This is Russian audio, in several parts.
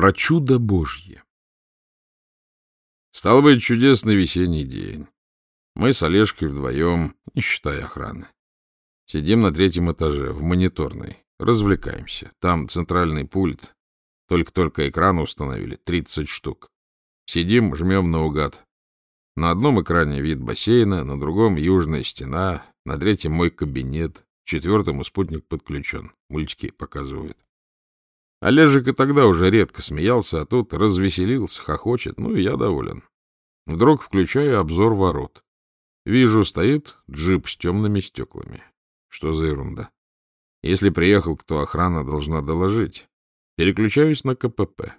Про чудо Божье. Стал быть чудесный весенний день. Мы с Олежкой вдвоем, не считая охраны. Сидим на третьем этаже, в мониторной. Развлекаемся. Там центральный пульт. Только-только экран установили. 30 штук. Сидим, жмем наугад. На одном экране вид бассейна, на другом — южная стена, на третьем — мой кабинет, четвертому спутник подключен. Мультики показывают. Олежек и тогда уже редко смеялся, а тут развеселился, хохочет, ну и я доволен. Вдруг включаю обзор ворот. Вижу, стоит джип с темными стеклами. Что за ерунда? Если приехал кто, охрана должна доложить. Переключаюсь на КПП.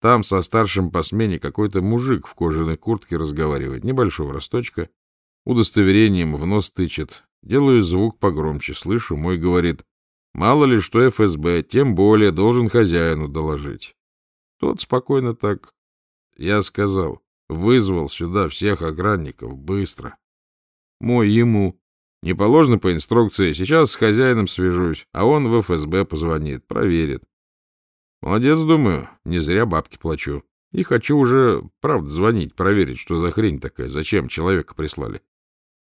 Там со старшим по смене какой-то мужик в кожаной куртке разговаривает, небольшого росточка, удостоверением в нос тычет. Делаю звук погромче, слышу, мой говорит, Мало ли что ФСБ, тем более должен хозяину доложить. Тот спокойно так, я сказал, вызвал сюда всех охранников быстро. Мой ему. Не положено по инструкции, сейчас с хозяином свяжусь, а он в ФСБ позвонит, проверит. Молодец, думаю, не зря бабки плачу. И хочу уже, правда, звонить, проверить, что за хрень такая, зачем человека прислали.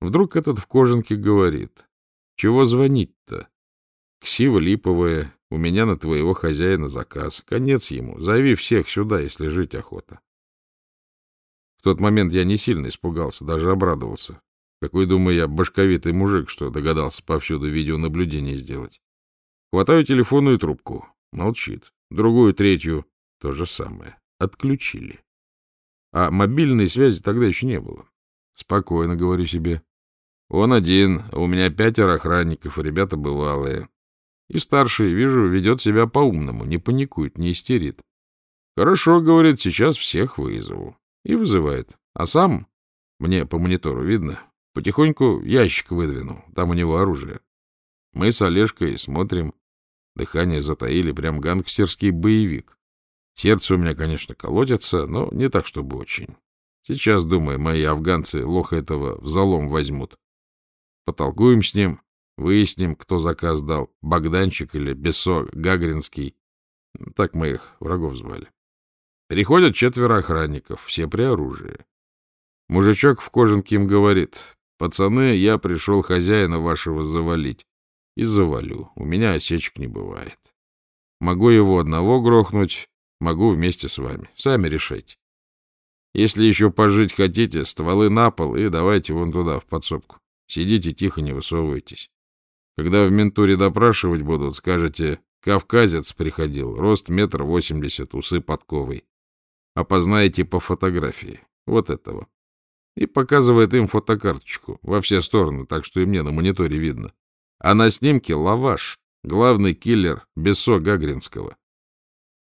Вдруг этот в кожанке говорит. Чего звонить-то? Ксива липовая, у меня на твоего хозяина заказ. Конец ему. Зови всех сюда, если жить охота. В тот момент я не сильно испугался, даже обрадовался. Какой, думаю я, башковитый мужик, что догадался повсюду видеонаблюдение сделать. Хватаю телефонную трубку. Молчит. Другую, третью — то же самое. Отключили. А мобильной связи тогда еще не было. Спокойно, говорю себе. Он один, а у меня пятеро охранников, ребята бывалые. И старший, вижу, ведет себя по-умному, не паникует, не истерит. Хорошо, говорит, сейчас всех вызову. И вызывает. А сам, мне по монитору видно, потихоньку ящик выдвинул, там у него оружие. Мы с Олежкой смотрим, дыхание затаили, прям гангстерский боевик. Сердце у меня, конечно, колотится, но не так, чтобы очень. Сейчас, думаю, мои афганцы лоха этого в залом возьмут. Потолкуем с ним, Выясним, кто заказ дал, Богданчик или Бесо Гагринский. Так мы их, врагов звали. Приходят четверо охранников, все при оружии. Мужичок в кожанке им говорит, пацаны, я пришел хозяина вашего завалить. И завалю, у меня осечек не бывает. Могу его одного грохнуть, могу вместе с вами. Сами решайте. Если еще пожить хотите, стволы на пол и давайте вон туда, в подсобку. Сидите тихо, не высовывайтесь. Когда в ментуре допрашивать будут, скажете, кавказец приходил, рост метр восемьдесят, усы подковой. Опознаете по фотографии. Вот этого. И показывает им фотокарточку во все стороны, так что и мне на мониторе видно. А на снимке лаваш, главный киллер Бесо Гагринского.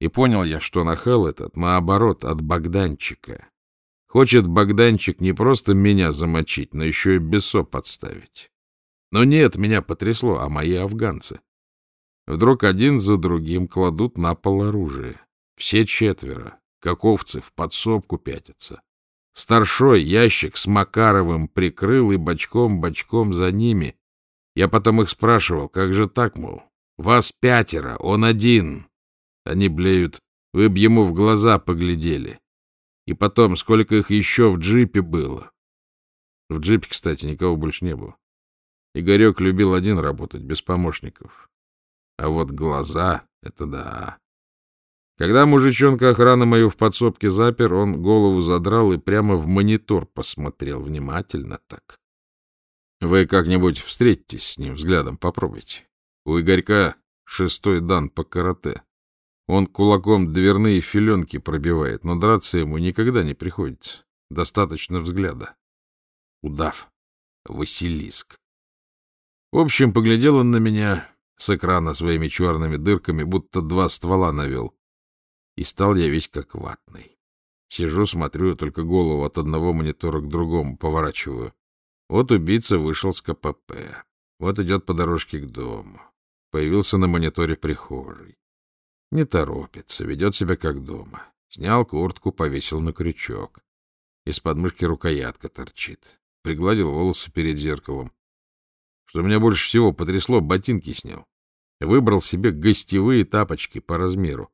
И понял я, что нахал этот, наоборот, от Богданчика. Хочет Богданчик не просто меня замочить, но еще и Бесо подставить. Но нет, меня потрясло, а мои афганцы. Вдруг один за другим кладут на пол оружие. Все четверо, как овцы, в подсобку пятятся. Старшой ящик с Макаровым прикрыл и бочком-бочком за ними. Я потом их спрашивал, как же так, мол? Вас пятеро, он один. Они блеют, вы б ему в глаза поглядели. И потом, сколько их еще в джипе было. В джипе, кстати, никого больше не было. Игорек любил один работать, без помощников. А вот глаза — это да. Когда мужичонка охраны мою в подсобке запер, он голову задрал и прямо в монитор посмотрел внимательно так. Вы как-нибудь встретитесь с ним взглядом, попробуйте. У Игорька шестой дан по карате. Он кулаком дверные филенки пробивает, но драться ему никогда не приходится. Достаточно взгляда. Удав. Василиск. В общем, поглядел он на меня с экрана своими черными дырками, будто два ствола навел. И стал я весь как ватный. Сижу, смотрю, только голову от одного монитора к другому поворачиваю. Вот убийца вышел с КПП. Вот идет по дорожке к дому. Появился на мониторе прихожей. Не торопится, ведет себя как дома. Снял куртку, повесил на крючок. Из подмышки рукоятка торчит. Пригладил волосы перед зеркалом. Что меня больше всего потрясло, ботинки снял. Выбрал себе гостевые тапочки по размеру.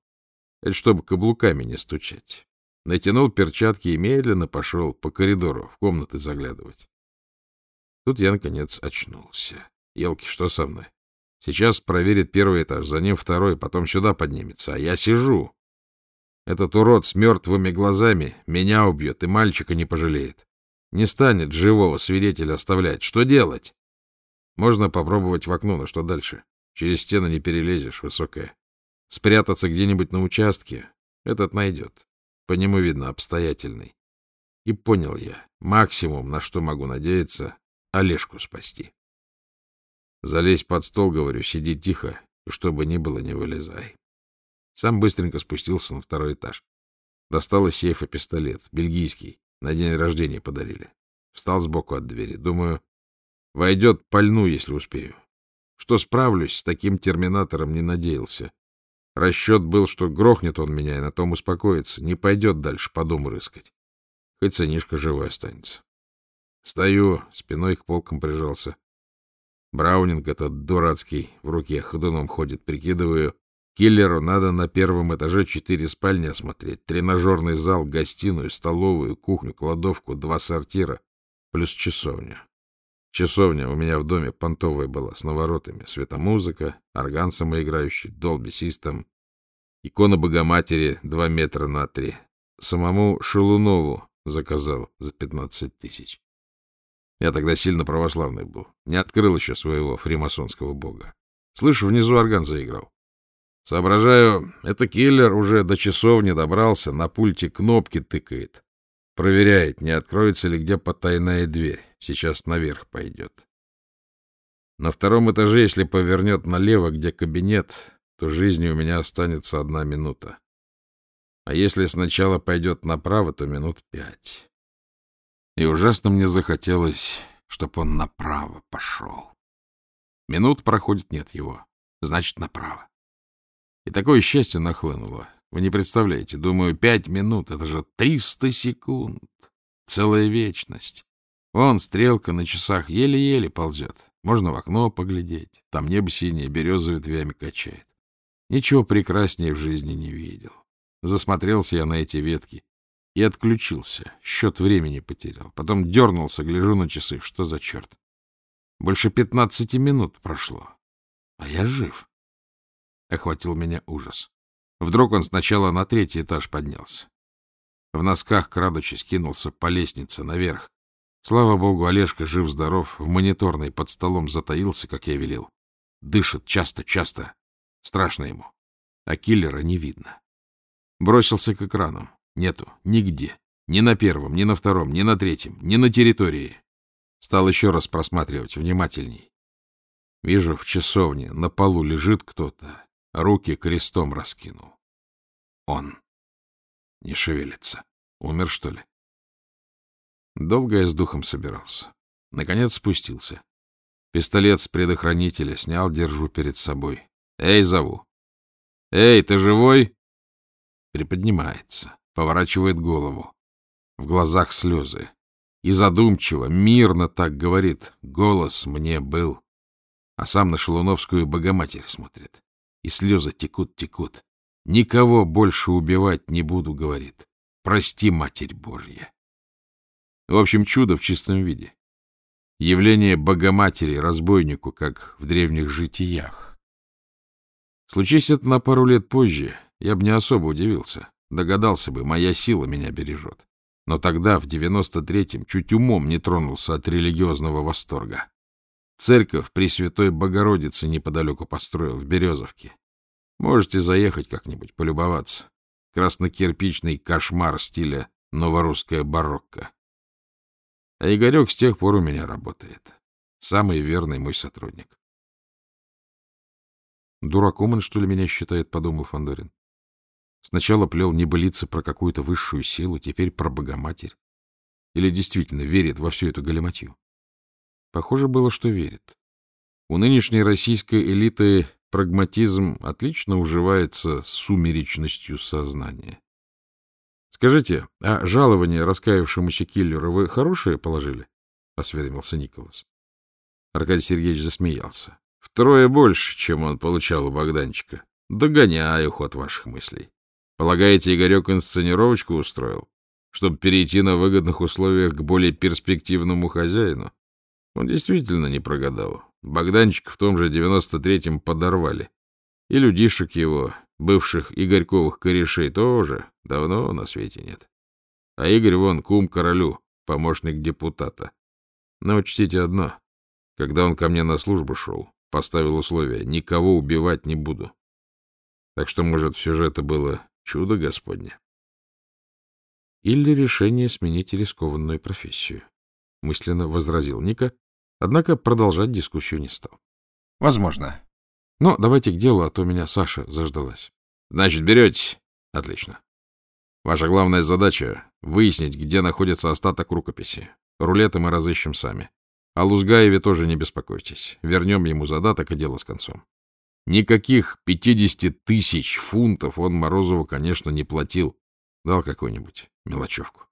Это чтобы каблуками не стучать. Натянул перчатки и медленно пошел по коридору в комнаты заглядывать. Тут я, наконец, очнулся. Елки, что со мной? Сейчас проверит первый этаж, за ним второй, потом сюда поднимется, а я сижу. Этот урод с мертвыми глазами меня убьет и мальчика не пожалеет. Не станет живого свидетеля оставлять. Что делать? Можно попробовать в окно, но что дальше? Через стену не перелезешь, высокая. Спрятаться где-нибудь на участке этот найдет. По нему видно обстоятельный. И понял я, максимум, на что могу надеяться, Олежку спасти. Залезь под стол, говорю, сиди тихо, и чтобы ни было, не вылезай. Сам быстренько спустился на второй этаж. Достал из сейфа пистолет, бельгийский, на день рождения подарили. Встал сбоку от двери. Думаю, войдет, пальну, если успею. Что справлюсь, с таким терминатором не надеялся. Расчет был, что грохнет он меня и на том успокоится, не пойдет дальше по дому рыскать. Хоть сынишка живой останется. Стою, спиной к полкам прижался. Браунинг этот дурацкий в руке ходуном ходит, прикидываю. Киллеру надо на первом этаже четыре спальни осмотреть, тренажерный зал, гостиную, столовую, кухню, кладовку, два сортира, плюс часовня. Часовня у меня в доме понтовая была, с наворотами, светомузыка, орган самоиграющий, долби-систем, икона Богоматери два метра на три. Самому Шелунову заказал за пятнадцать тысяч. Я тогда сильно православный был. Не открыл еще своего фримасонского бога. Слышу, внизу орган заиграл. Соображаю, это киллер уже до часовни добрался, на пульте кнопки тыкает. Проверяет, не откроется ли где потайная дверь. Сейчас наверх пойдет. На втором этаже, если повернет налево, где кабинет, то жизни у меня останется одна минута. А если сначала пойдет направо, то минут пять. И ужасно мне захотелось, чтоб он направо пошел. Минут проходит, нет его. Значит, направо. И такое счастье нахлынуло. Вы не представляете, думаю, пять минут — это же триста секунд. Целая вечность. Вон стрелка на часах еле-еле ползет. Можно в окно поглядеть. Там небо синее, береза ветвями качает. Ничего прекраснее в жизни не видел. Засмотрелся я на эти ветки и отключился. Счет времени потерял. Потом дернулся, гляжу на часы. Что за черт? Больше пятнадцати минут прошло. А я жив. Охватил меня ужас. Вдруг он сначала на третий этаж поднялся. В носках, крадучись, кинулся по лестнице наверх. Слава богу, Олежка жив-здоров, в мониторной под столом затаился, как я велел. Дышит часто-часто. Страшно ему. А киллера не видно. Бросился к экранам. Нету. Нигде. Ни на первом, ни на втором, ни на третьем, ни на территории. Стал еще раз просматривать внимательней. Вижу, в часовне на полу лежит кто-то, руки крестом раскинул. Он. Не шевелится. Умер, что ли? Долго я с духом собирался. Наконец спустился. Пистолет с предохранителя снял, держу перед собой. «Эй, зову!» «Эй, ты живой?» Приподнимается поворачивает голову. В глазах слезы. И задумчиво, мирно так говорит. Голос мне был. А сам на Шелуновскую Богоматерь смотрит. И слезы текут-текут. Никого больше убивать не буду, говорит. Прости, Матерь Божья. В общем, чудо в чистом виде. Явление Богоматери разбойнику, как в древних житиях. Случись это на пару лет позже, я бы не особо удивился. Догадался бы, моя сила меня бережет. Но тогда, в девяносто третьем, чуть умом не тронулся от религиозного восторга. Церковь Пресвятой Богородицы неподалеку построил, в Березовке. Можете заехать как-нибудь, полюбоваться. Краснокирпичный кошмар стиля новорусская барокко. А Игорек с тех пор у меня работает. Самый верный мой сотрудник. Дураком он, что ли, меня считает, — подумал Фандорин. Сначала плел небылицы про какую-то высшую силу, теперь про Богоматерь. Или действительно верит во всю эту галиматью? Похоже было, что верит. У нынешней российской элиты прагматизм отлично уживается с сумеречностью сознания. Скажите, а жалование раскаявшемуся киллеру вы хорошее положили? — осведомился Николас. Аркадий Сергеевич засмеялся. — Втрое больше, чем он получал у Богданчика. Догоняю ход ваших мыслей. Полагаете, Игорек инсценировочку устроил, чтобы перейти на выгодных условиях к более перспективному хозяину? Он действительно не прогадал. Богданчик в том же девяносто третьем подорвали. И людишек его, бывших Игорьковых корешей, тоже давно на свете нет. А Игорь вон кум королю, помощник депутата. Но учтите одно. Когда он ко мне на службу шел, поставил условие — никого убивать не буду. Так что, может, все же это было чудо Господне? Или решение сменить рискованную профессию, — мысленно возразил Ника, однако продолжать дискуссию не стал. — Возможно. Но давайте к делу, а то меня Саша заждалась. — Значит, берете? Отлично. Ваша главная задача — выяснить, где находится остаток рукописи. Рулеты мы разыщем сами. О Лузгаеве тоже не беспокойтесь. Вернем ему задаток, и дело с концом. Никаких пятидесяти тысяч фунтов он Морозову, конечно, не платил. Дал какую-нибудь мелочевку.